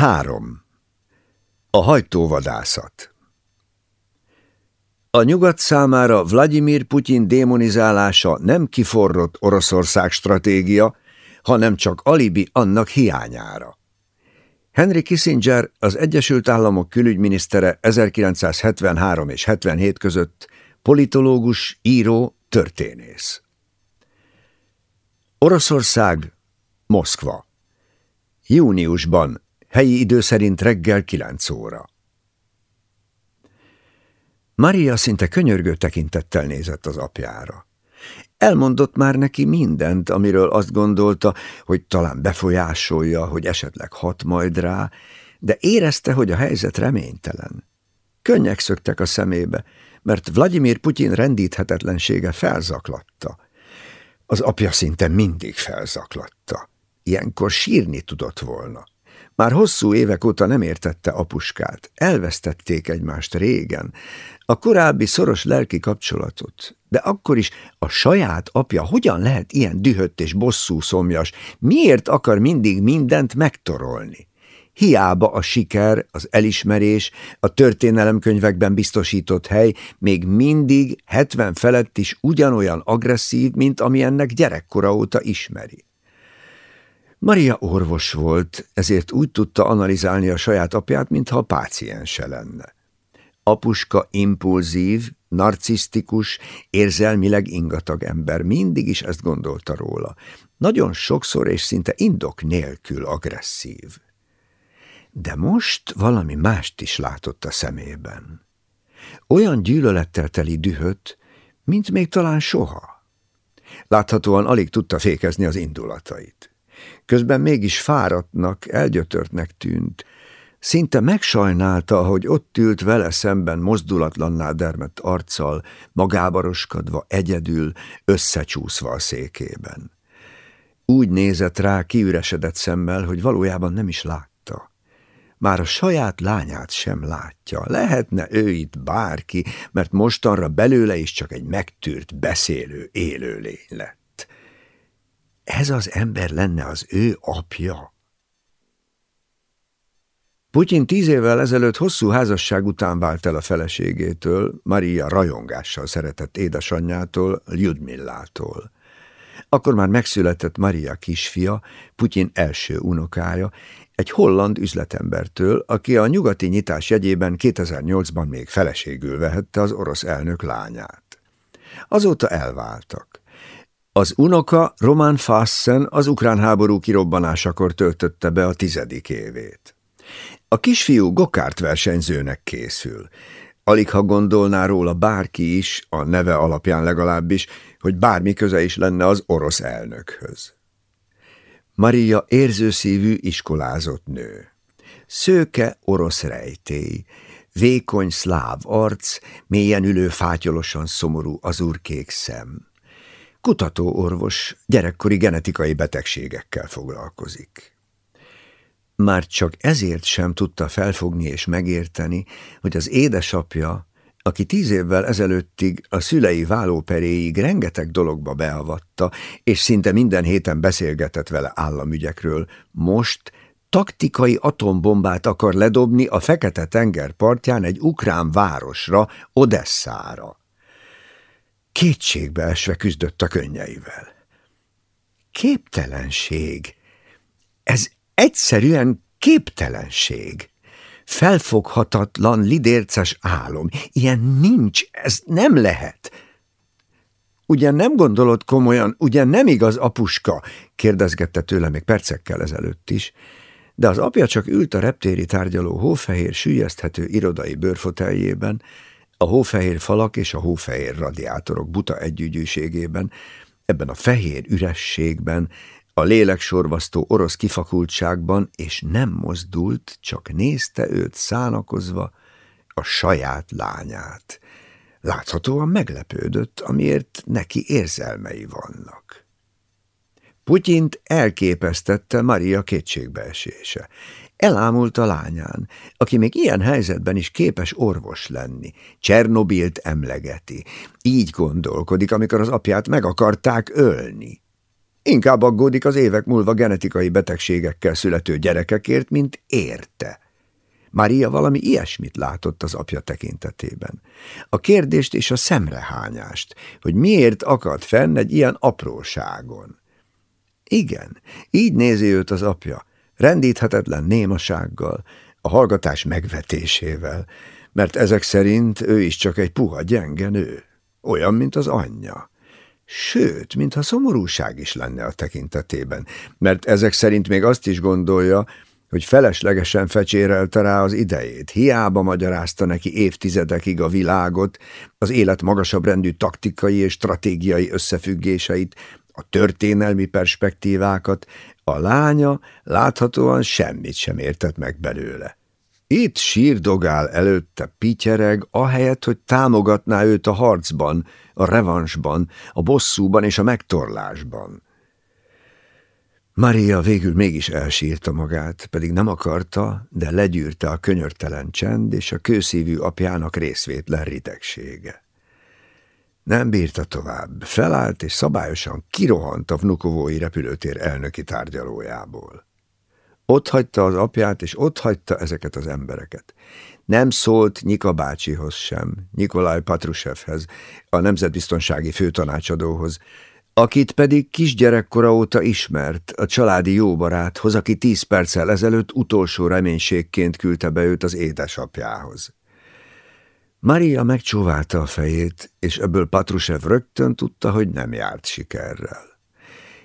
3. A hajtóvadászat A nyugat számára Vladimir Putyin démonizálása nem kiforrott Oroszország stratégia, hanem csak alibi annak hiányára. Henry Kissinger, az Egyesült Államok külügyminisztere 1973 és 77 között politológus, író, történész. Oroszország, Moszkva. Júniusban, helyi idő szerint reggel 9 óra. Maria szinte könyörgő tekintettel nézett az apjára. Elmondott már neki mindent, amiről azt gondolta, hogy talán befolyásolja, hogy esetleg hat majd rá, de érezte, hogy a helyzet reménytelen. Könnyek szöktek a szemébe, mert Vladimir Putyin rendíthetetlensége felzaklatta. Az apja szinte mindig felzaklatta. Ilyenkor sírni tudott volna. Már hosszú évek óta nem értette apuskát, elvesztették egymást régen, a korábbi szoros lelki kapcsolatot, de akkor is a saját apja hogyan lehet ilyen dühött és bosszú szomjas, miért akar mindig mindent megtorolni? Hiába a siker, az elismerés, a történelemkönyvekben biztosított hely még mindig 70 felett is ugyanolyan agresszív, mint ami ennek gyerekkora óta ismeri. Maria orvos volt, ezért úgy tudta analizálni a saját apját, mintha páciense lenne. Apuska impulzív, narcisztikus, érzelmileg ingatag ember, mindig is ezt gondolta róla. Nagyon sokszor és szinte indok nélkül agresszív. De most valami mást is látott a szemében. Olyan gyűlölettel teli dühöt, mint még talán soha. Láthatóan alig tudta fékezni az indulatait. Közben mégis fáradtnak, elgyötörtnek tűnt, Szinte megsajnálta, hogy ott ült vele szemben mozdulatlanná dermett arccal, magábaroskodva, egyedül, összecsúszva a székében. Úgy nézett rá kiüresedett szemmel, hogy valójában nem is látta. Már a saját lányát sem látja. Lehetne ő itt bárki, mert mostanra belőle is csak egy megtűrt, beszélő élőlény lett. Ez az ember lenne az ő apja. Putyin tíz évvel ezelőtt hosszú házasság után vált el a feleségétől, Maria rajongással szeretett édesanyjától, Lyudmillától. Akkor már megszületett Maria kisfia, Putyin első unokája, egy holland üzletembertől, aki a nyugati nyitás jegyében 2008-ban még feleségül vehette az orosz elnök lányát. Azóta elváltak. Az unoka Roman Fassen az ukrán háború kirobbanásakor töltötte be a tizedik évét. A kisfiú gokárt versenyzőnek készül. Alig ha gondolná róla bárki is, a neve alapján legalábbis, hogy bármi köze is lenne az orosz elnökhöz. Maria érzőszívű iskolázott nő. Szőke orosz rejtély, vékony szláv arc, mélyen ülő fátyolosan szomorú azurkék szem. Kutatóorvos, gyerekkori genetikai betegségekkel foglalkozik. Már csak ezért sem tudta felfogni és megérteni, hogy az édesapja, aki tíz évvel ezelőttig a szülei válóperéig rengeteg dologba beavatta, és szinte minden héten beszélgetett vele államügyekről, most taktikai atombombát akar ledobni a Fekete-tenger partján egy ukrán városra, Odesszára. Kétségbe esve küzdött a könnyeivel. Képtelenség! Ez Egyszerűen képtelenség. Felfoghatatlan, lidérces álom. Ilyen nincs, ez nem lehet. Ugyan nem gondolod komolyan, ugyan nem igaz, apuska? kérdezgette tőle még percekkel ezelőtt is, de az apja csak ült a reptéri tárgyaló hófehér, sűjeszthető irodai bőrfoteljében, a hófehér falak és a hófehér radiátorok buta együgyűségében, ebben a fehér ürességben, a léleksorvasztó orosz kifakultságban, és nem mozdult, csak nézte őt szánakozva, a saját lányát. Láthatóan meglepődött, amiért neki érzelmei vannak. Putyint elképesztette Maria kétségbeesése. Elámult a lányán, aki még ilyen helyzetben is képes orvos lenni. Csernobilt emlegeti. Így gondolkodik, amikor az apját meg akarták ölni. Inkább aggódik az évek múlva genetikai betegségekkel születő gyerekekért, mint érte. Maria valami ilyesmit látott az apja tekintetében. A kérdést és a szemrehányást, hogy miért akad fenn egy ilyen apróságon. Igen, így nézi őt az apja, rendíthetetlen némasággal, a hallgatás megvetésével, mert ezek szerint ő is csak egy puha gyenge nő, olyan, mint az anyja. Sőt, mintha szomorúság is lenne a tekintetében, mert ezek szerint még azt is gondolja, hogy feleslegesen fecsérelte rá az idejét, hiába magyarázta neki évtizedekig a világot, az élet magasabb rendű taktikai és stratégiai összefüggéseit, a történelmi perspektívákat, a lánya láthatóan semmit sem értett meg belőle. Itt sírdogál előtte pityereg, ahelyett, hogy támogatná őt a harcban, a revansban, a bosszúban és a megtorlásban. Maria végül mégis elsírta magát, pedig nem akarta, de legyűrte a könyörtelen csend és a kőszívű apjának részvétlen ritegsége. Nem bírta tovább, felállt és szabályosan kirohant a Vnukovói repülőtér elnöki tárgyalójából. Ott hagyta az apját, és ott hagyta ezeket az embereket. Nem szólt Nyika bácsihoz sem, Nikolaj Patrusevhez, a nemzetbiztonsági főtanácsadóhoz, akit pedig kisgyerekkora óta ismert, a családi jóbaráthoz, aki tíz perccel ezelőtt utolsó reménységként küldte be őt az édesapjához. Maria megcsóválta a fejét, és ebből Patrusev rögtön tudta, hogy nem járt sikerrel.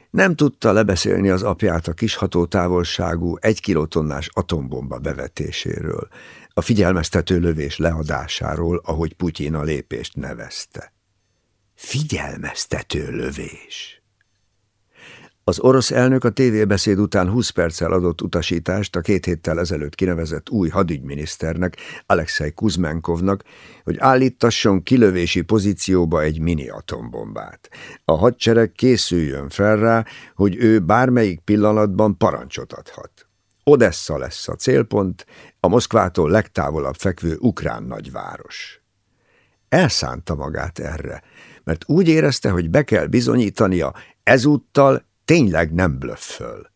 Nem tudta lebeszélni az apját a kis hatótávolságú egy kilotonnás atombomba bevetéséről, a figyelmeztető lövés leadásáról, ahogy Putyin a lépést nevezte. Figyelmeztető lövés. Az orosz elnök a tévébeszéd után 20 perccel adott utasítást a két héttel ezelőtt kinevezett új hadügyminiszternek, Alexei Kuzmenkovnak, hogy állítasson kilövési pozícióba egy mini atombombát. A hadsereg készüljön fel rá, hogy ő bármelyik pillanatban parancsot adhat. Odessa lesz a célpont, a Moszkvától legtávolabb fekvő ukrán nagyváros. Elszánta magát erre, mert úgy érezte, hogy be kell bizonyítania, ezúttal tényleg nem blöfföl.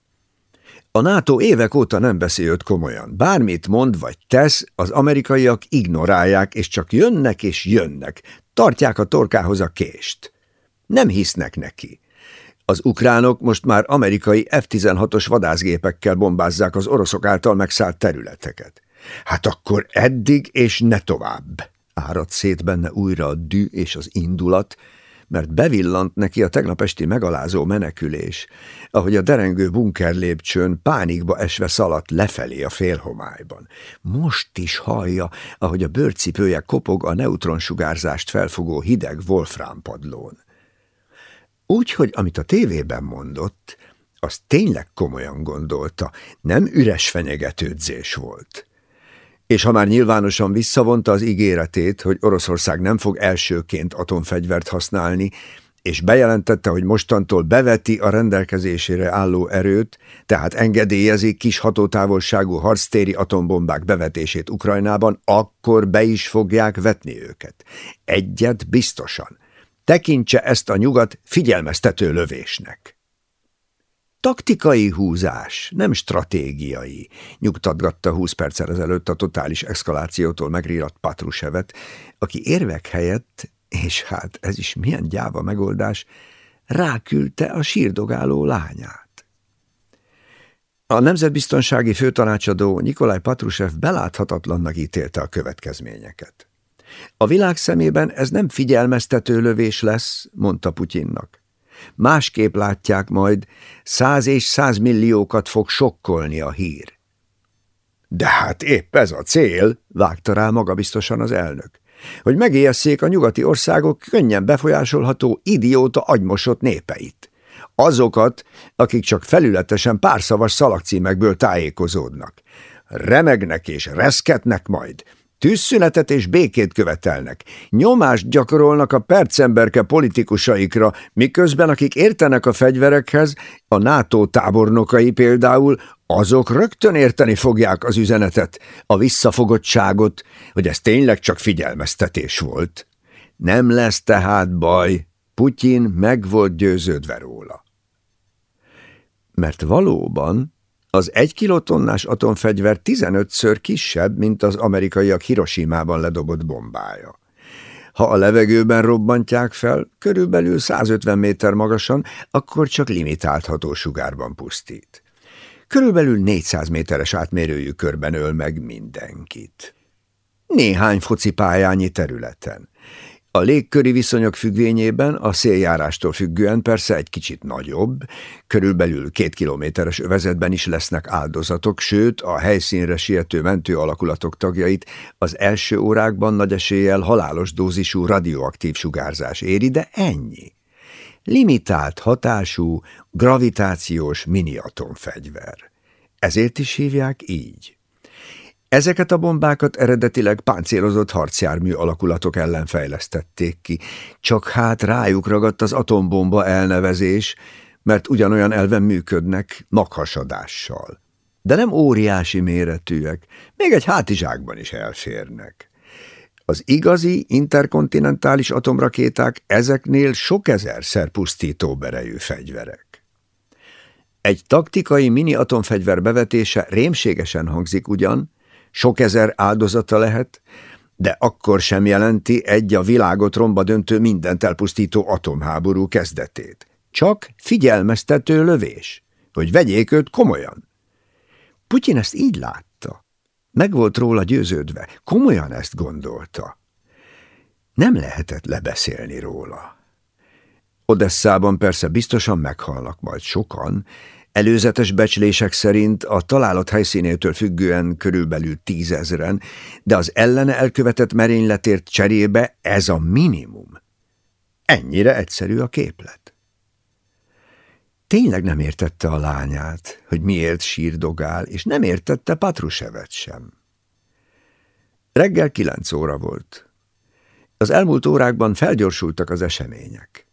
A NATO évek óta nem beszélt komolyan. Bármit mond vagy tesz, az amerikaiak ignorálják, és csak jönnek és jönnek. Tartják a torkához a kést. Nem hisznek neki. Az ukránok most már amerikai F-16-os vadászgépekkel bombázzák az oroszok által megszállt területeket. Hát akkor eddig és ne tovább. Árad szét benne újra a dű és az indulat, mert bevillant neki a tegnap esti megalázó menekülés, ahogy a derengő bunker lépcsőn pánikba esve szaladt lefelé a félhomályban. Most is hallja, ahogy a bőrcipője kopog a neutronsugárzást felfogó hideg Wolfram padlón. Úgyhogy amit a tévében mondott, az tényleg komolyan gondolta, nem üres fenyegetődzés volt és ha már nyilvánosan visszavonta az ígéretét, hogy Oroszország nem fog elsőként atomfegyvert használni, és bejelentette, hogy mostantól beveti a rendelkezésére álló erőt, tehát engedélyezi kis hatótávolságú harctéri atombombák bevetését Ukrajnában, akkor be is fogják vetni őket. Egyet biztosan. Tekintse ezt a nyugat figyelmeztető lövésnek. Taktikai húzás, nem stratégiai, nyugtatgatta húsz perccel ezelőtt a totális eszkalációtól megrírat Patrusevet, aki érvek helyett, és hát ez is milyen gyáva megoldás, ráküldte a sírdogáló lányát. A nemzetbiztonsági főtanácsadó Nikolaj Patrusev beláthatatlannak ítélte a következményeket. A világ szemében ez nem figyelmeztető lövés lesz, mondta Putyinnak. Másképp látják majd, száz és százmilliókat fog sokkolni a hír. De hát épp ez a cél, vágta rá magabiztosan az elnök, hogy megéljesszék a nyugati országok könnyen befolyásolható idióta agymosott népeit. Azokat, akik csak felületesen párszavas szalagcímekből tájékozódnak. Remegnek és reszketnek majd, Tűzszünetet és békét követelnek. Nyomást gyakorolnak a percemberke politikusaikra, miközben akik értenek a fegyverekhez, a NATO tábornokai például, azok rögtön érteni fogják az üzenetet, a visszafogottságot, hogy ez tényleg csak figyelmeztetés volt. Nem lesz tehát baj, Putyin meg volt győződve róla. Mert valóban az egy kilotonnás atomfegyver 15-ször kisebb, mint az amerikaiak Hiroshima-ban ledobott bombája. Ha a levegőben robbantják fel, körülbelül 150 méter magasan, akkor csak limitált hatósugárban pusztít. Körülbelül 400 méteres átmérőjű körben öl meg mindenkit. Néhány focipályányi területen. A légköri viszonyok függvényében a széljárástól függően persze egy kicsit nagyobb, körülbelül két kilométeres övezetben is lesznek áldozatok, sőt a helyszínre siető mentő alakulatok tagjait az első órákban nagy eséllyel halálos dózisú radioaktív sugárzás éri, de ennyi. Limitált hatású, gravitációs miniatomfegyver. Ezért is hívják így. Ezeket a bombákat eredetileg páncélozott harcjármű alakulatok ellen fejlesztették ki, csak hát rájuk ragadt az atombomba elnevezés, mert ugyanolyan elven működnek, maghasadással. De nem óriási méretűek, még egy hátizsákban is elférnek. Az igazi interkontinentális atomrakéták ezeknél sok ezerszer pusztító berejű fegyverek. Egy taktikai mini atomfegyver bevetése rémségesen hangzik ugyan, sok ezer áldozata lehet, de akkor sem jelenti egy a világot romba döntő mindent elpusztító atomháború kezdetét. Csak figyelmeztető lövés, hogy vegyék őt komolyan. Putyin ezt így látta. Meg volt róla győződve, komolyan ezt gondolta. Nem lehetett lebeszélni róla. Odesszában persze biztosan meghalnak majd sokan, Előzetes becslések szerint a találat helyszínétől függően körülbelül tízezren, de az ellene elkövetett merényletért cserébe ez a minimum. Ennyire egyszerű a képlet. Tényleg nem értette a lányát, hogy miért sírdogál, és nem értette Patrusevet sem. Reggel kilenc óra volt. Az elmúlt órákban felgyorsultak az események.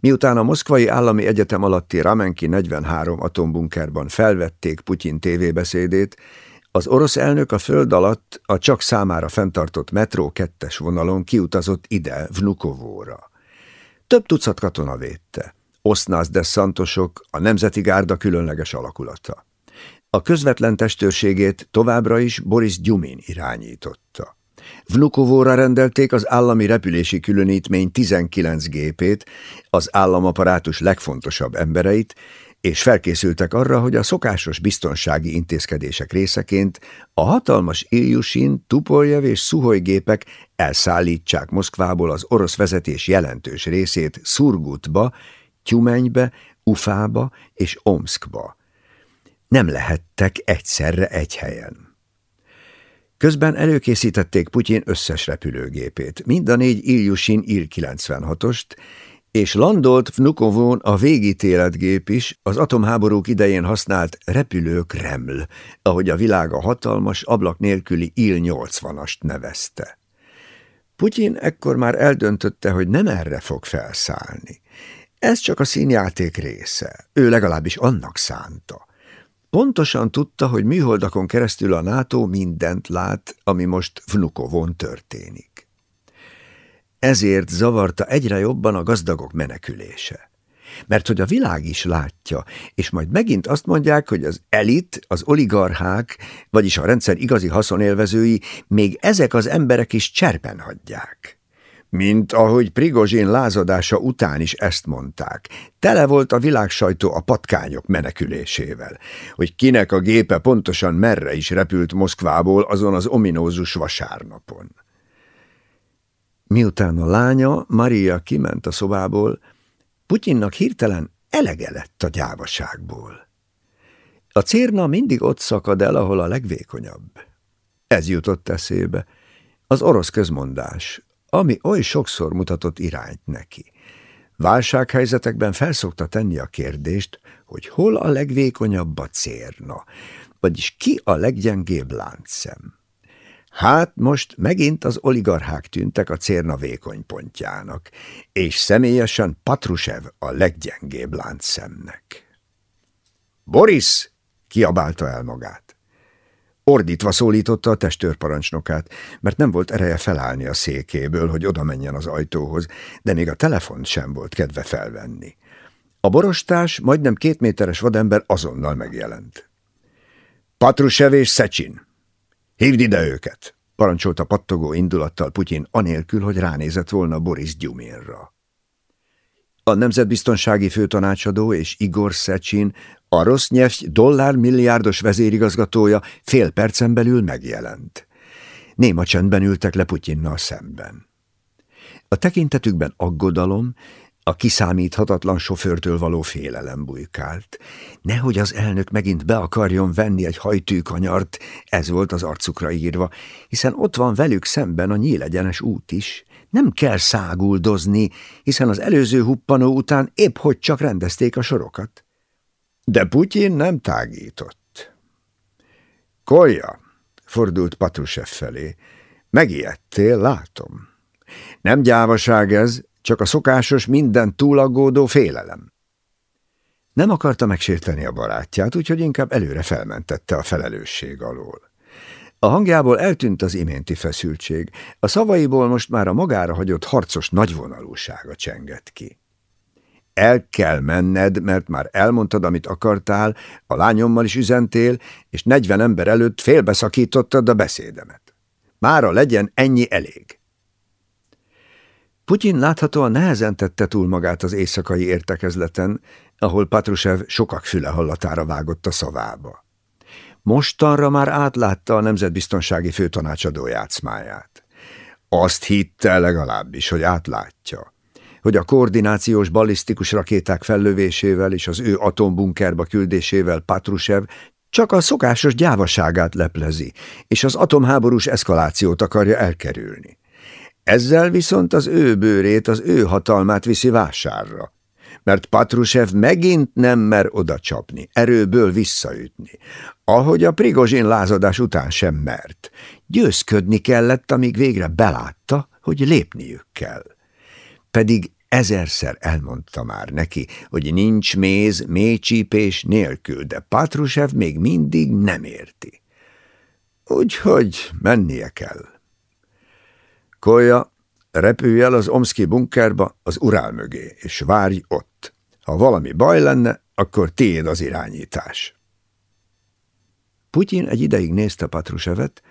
Miután a Moszkvai Állami Egyetem alatti Ramenki 43 atombunkerban felvették Putyin tévébeszédét, az orosz elnök a föld alatt a csak számára fenntartott metró kettes vonalon kiutazott ide, Vnukovóra. Több tucat katona védte. Osznász de Szantosok, a Nemzeti Gárda különleges alakulata. A közvetlen testőrségét továbbra is Boris Gyumin irányította. Vnukovóra rendelték az állami repülési különítmény 19 gépét, az államaparátus legfontosabb embereit, és felkészültek arra, hogy a szokásos biztonsági intézkedések részeként a hatalmas Iljusin, Tupoljev és Szuholy gépek elszállítsák Moszkvából az orosz vezetés jelentős részét Szurgutba, Tyumenybe, Ufába és Omskba. Nem lehettek egyszerre egy helyen. Közben előkészítették Putyin összes repülőgépét, mind a négy Ilyushin Il-96-ost, és landolt Vnukovon a végítéletgép is, az atomháborúk idején használt repülő Kreml, ahogy a világ a hatalmas, ablak nélküli Il-80-ast nevezte. Putyin ekkor már eldöntötte, hogy nem erre fog felszállni. Ez csak a színjáték része, ő legalábbis annak szánta. Pontosan tudta, hogy műholdakon keresztül a NATO mindent lát, ami most Vnukovon történik. Ezért zavarta egyre jobban a gazdagok menekülése. Mert hogy a világ is látja, és majd megint azt mondják, hogy az elit, az oligarchák, vagyis a rendszer igazi haszonélvezői még ezek az emberek is cserben hagyják. Mint ahogy Prigozsin lázadása után is ezt mondták. Tele volt a világsajtó a patkányok menekülésével, hogy kinek a gépe pontosan merre is repült Moszkvából azon az ominózus vasárnapon. Miután a lánya, Maria kiment a szobából, Putyinnak hirtelen elege lett a gyávaságból. A cérna mindig ott szakad el, ahol a legvékonyabb. Ez jutott eszébe. Az orosz közmondás, ami oly sokszor mutatott irányt neki. Válsághelyzetekben felszokta tenni a kérdést, hogy hol a legvékonyabb a cérna, vagyis ki a leggyengébb láncszem. Hát most megint az oligarchák tűntek a cérna vékony pontjának, és személyesen Patrusev a leggyengébb láncszemnek. Boris! kiabálta el magát. Ordítva szólította a testőrparancsnokát, mert nem volt ereje felállni a székéből, hogy oda menjen az ajtóhoz, de még a telefont sem volt kedve felvenni. A borostás, majdnem két méteres vadember azonnal megjelent. Patrushev és Szecsin! Hívd ide őket! parancsolta pattogó indulattal Putyin, anélkül, hogy ránézett volna Boris Gyuminra. A nemzetbiztonsági főtanácsadó és Igor Szecsin, a Rosnyevgy dollármilliárdos vezérigazgatója fél percen belül megjelent. Néma csendben ültek le Putyinnal szemben. A tekintetükben aggodalom, a kiszámíthatatlan sofőrtől való félelem bujkált. Nehogy az elnök megint be akarjon venni egy hajtűkanyart, ez volt az arcukra írva, hiszen ott van velük szemben a nyílegyenes út is. Nem kell száguldozni, hiszen az előző huppanó után épp hogy csak rendezték a sorokat. De Putyin nem tágított. Kolja, fordult Patrushev felé, megijedtél, látom. Nem gyávaság ez, csak a szokásos, minden túlaggódó félelem. Nem akarta megsérteni a barátját, úgyhogy inkább előre felmentette a felelősség alól. A hangjából eltűnt az iménti feszültség, a szavaiból most már a magára hagyott harcos nagyvonalúsága csengett ki. El kell menned, mert már elmondtad, amit akartál, a lányommal is üzentél, és negyven ember előtt félbeszakítottad a beszédemet. Mára legyen ennyi elég. Putyin láthatóan nehezen tette túl magát az éjszakai értekezleten, ahol Patrushev sokak füle hallatára vágott a szavába. Mostanra már átlátta a nemzetbiztonsági főtanácsadó játszmáját. Azt hitte legalábbis, hogy átlátja, hogy a koordinációs ballisztikus rakéták fellövésével és az ő atombunkerba küldésével Patrushev csak a szokásos gyávaságát leplezi, és az atomháborús eszkalációt akarja elkerülni. Ezzel viszont az ő bőrét, az ő hatalmát viszi vásárra, mert Patrushev megint nem mer oda csapni, erőből visszaütni, ahogy a Prigozsin lázadás után sem mert. Győzködni kellett, amíg végre belátta, hogy lépniük kell. Pedig ezerszer elmondta már neki, hogy nincs méz mélycsípés nélkül, de Patrushev még mindig nem érti. Úgyhogy mennie kell. Kolja, repülj el az Omszki bunkerba, az Urál mögé, és várj ott. Ha valami baj lenne, akkor tiéd az irányítás. Putyin egy ideig nézte Patrusevet,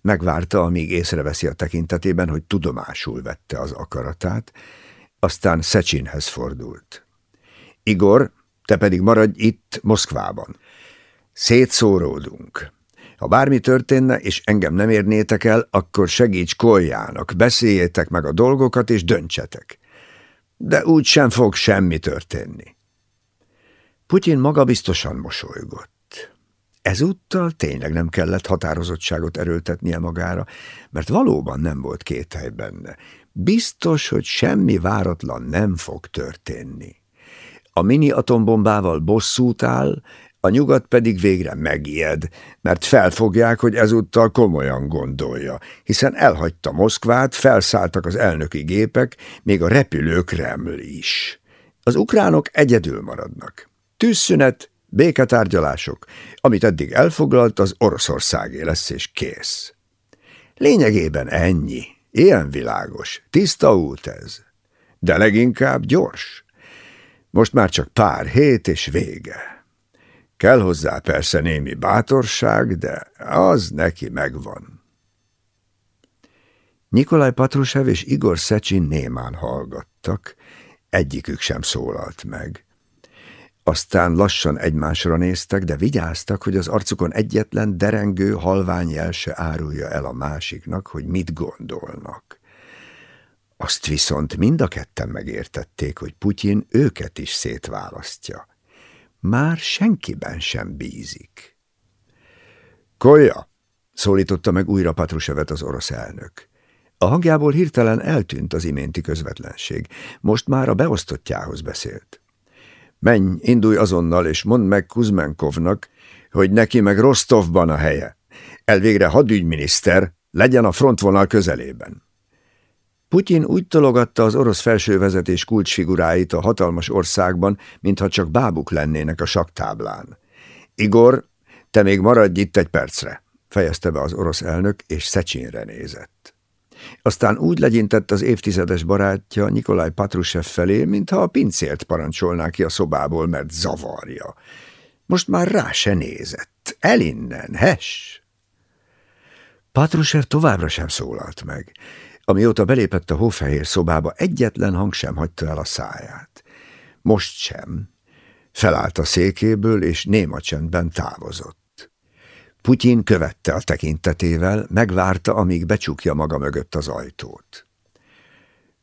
megvárta, amíg észreveszi a tekintetében, hogy tudomásul vette az akaratát, aztán Szecsinhez fordult. Igor, te pedig maradj itt, Moszkvában. Szétszóródunk. Ha bármi történne, és engem nem érnétek el, akkor segíts Koljának, beszéljétek meg a dolgokat, és döntsetek. De úgy sem fog semmi történni. Putyin maga biztosan mosolygott. Ezúttal tényleg nem kellett határozottságot erőltetnie magára, mert valóban nem volt kételj benne. Biztos, hogy semmi váratlan nem fog történni. A mini atombombával bosszút áll, a nyugat pedig végre megijed, mert felfogják, hogy ezúttal komolyan gondolja, hiszen elhagyta Moszkvát, felszálltak az elnöki gépek, még a repülő Kreml is. Az ukránok egyedül maradnak. Tűzszünet, béketárgyalások, amit eddig elfoglalt, az Oroszországé lesz és kész. Lényegében ennyi, ilyen világos, tiszta út ez, de leginkább gyors. Most már csak pár hét és vége. Kell hozzá persze némi bátorság, de az neki megvan. Nikolaj Patrusev és Igor Szecsin némán hallgattak, egyikük sem szólalt meg. Aztán lassan egymásra néztek, de vigyáztak, hogy az arcukon egyetlen derengő halvány jel se árulja el a másiknak, hogy mit gondolnak. Azt viszont mind a ketten megértették, hogy Putyin őket is szétválasztja már senkiben sem bízik. Kolja! szólította meg újra Patrusevet az orosz elnök. A hangjából hirtelen eltűnt az iménti közvetlenség. Most már a beosztottjához beszélt. Menj, indulj azonnal, és mondd meg Kuzmenkovnak, hogy neki meg Rostovban a helye. Elvégre hadügyminiszter, legyen a frontvonal közelében. Putyin úgy tologatta az orosz felsővezetés kulcsfiguráit a hatalmas országban, mintha csak bábuk lennének a saktáblán. Igor, te még maradj itt egy percre, fejezte be az orosz elnök, és Szecsinre nézett. Aztán úgy legyintett az évtizedes barátja Nikolaj Patrushev felé, mintha a pincélt parancsolná ki a szobából, mert zavarja. Most már rá se nézett. El innen, hes! Patrushev továbbra sem szólalt meg. Amióta belépett a hófehér szobába, egyetlen hang sem hagyta el a száját. Most sem. Felállt a székéből, és néma csendben távozott. Putyin követte a tekintetével, megvárta, amíg becsukja maga mögött az ajtót.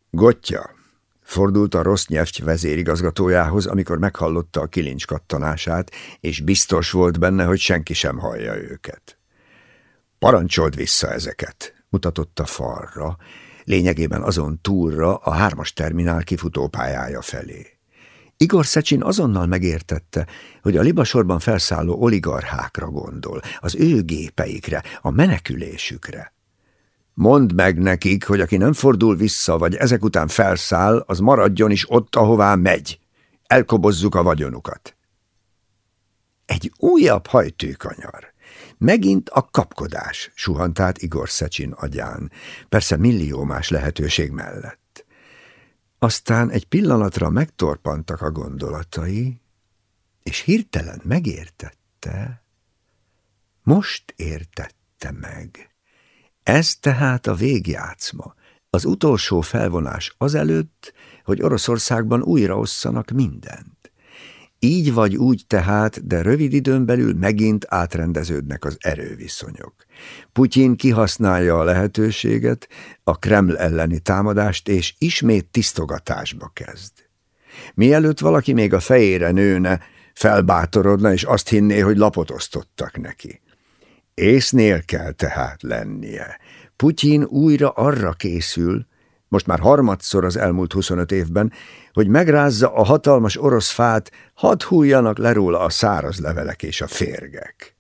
Gotya, fordult a rossz nyelvty vezérigazgatójához, amikor meghallotta a kilincs kattanását, és biztos volt benne, hogy senki sem hallja őket. Parancsold vissza ezeket, mutatott falra, lényegében azon túlra a hármas terminál kifutópályája felé. Igor Szecsin azonnal megértette, hogy a libasorban felszálló oligarchákra gondol, az ő gépeikre, a menekülésükre. Mondd meg nekik, hogy aki nem fordul vissza, vagy ezek után felszáll, az maradjon is ott, ahová megy. Elkobozzuk a vagyonukat. Egy újabb hajtőkanyar. Megint a kapkodás, suhant át Igor Szecsin agyán, persze millió más lehetőség mellett. Aztán egy pillanatra megtorpantak a gondolatai, és hirtelen megértette. Most értette meg. Ez tehát a végjátszma, az utolsó felvonás azelőtt, hogy Oroszországban újra osszanak mindent. Így vagy úgy tehát, de rövid időn belül megint átrendeződnek az erőviszonyok. Putyin kihasználja a lehetőséget, a Kreml elleni támadást, és ismét tisztogatásba kezd. Mielőtt valaki még a fejére nőne, felbátorodna, és azt hinné, hogy lapot osztottak neki. Észnél kell tehát lennie. Putyin újra arra készül, most már harmadszor az elmúlt 25 évben, hogy megrázza a hatalmas orosz fát, hadd hújjanak le róla a száraz levelek és a férgek.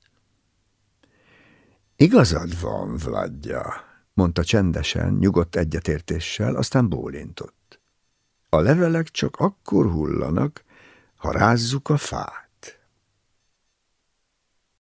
Igazad van, Vladja, mondta csendesen, nyugodt egyetértéssel, aztán bólintott. A levelek csak akkor hullanak, ha rázzuk a fát.